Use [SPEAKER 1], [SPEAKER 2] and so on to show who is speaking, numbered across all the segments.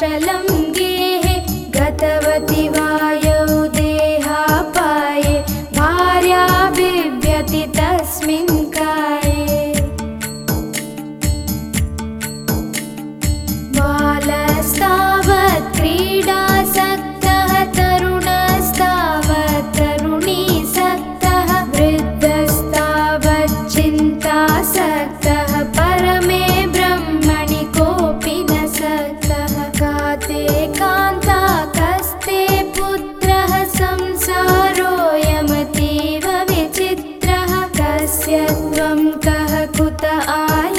[SPEAKER 1] कुशलं गेहे त्वं कः कुत आयातः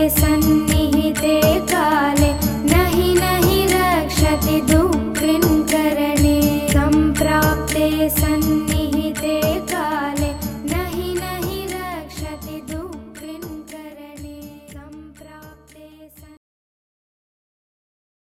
[SPEAKER 2] listen